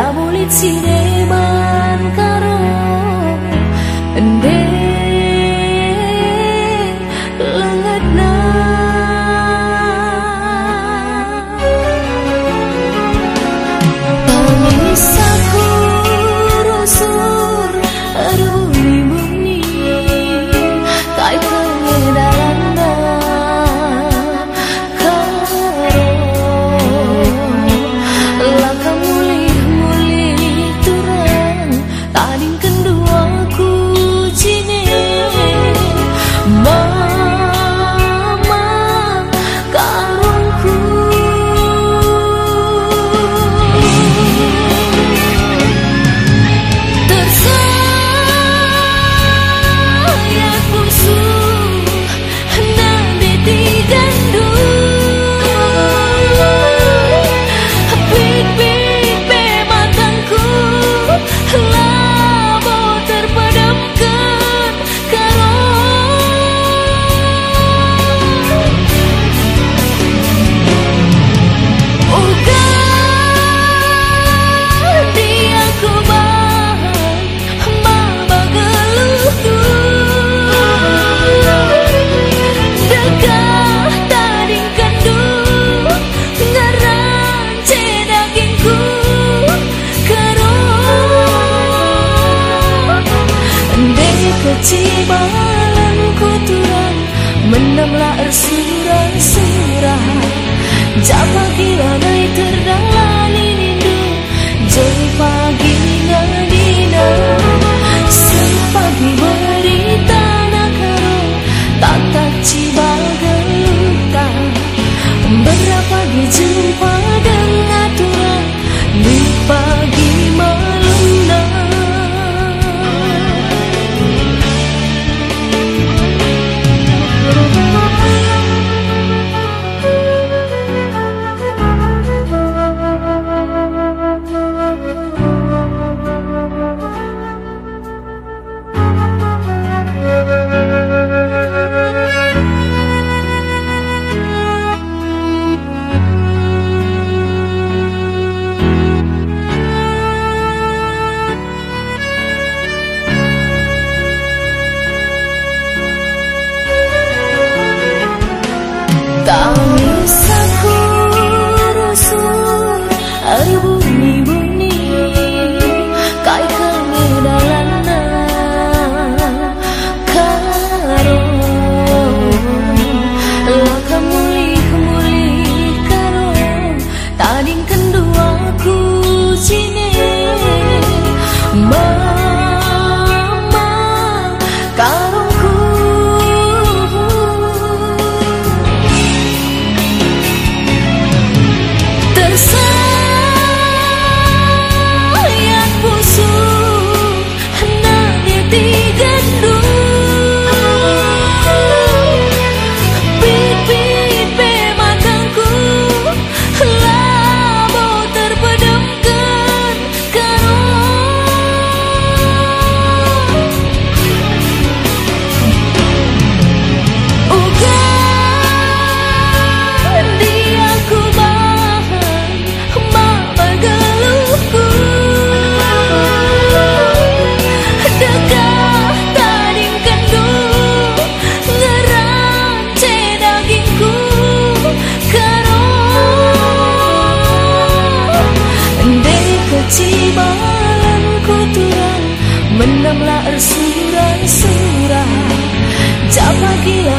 la polizia tiba lan kuturan menanglah surah-surah Japa kira nai terdalani nindu Jadi pagi ngadina. Sepagi tanah karo Tata ciba gelutan Berapa gejala Cibalan ku sudah surah Jangan bahagia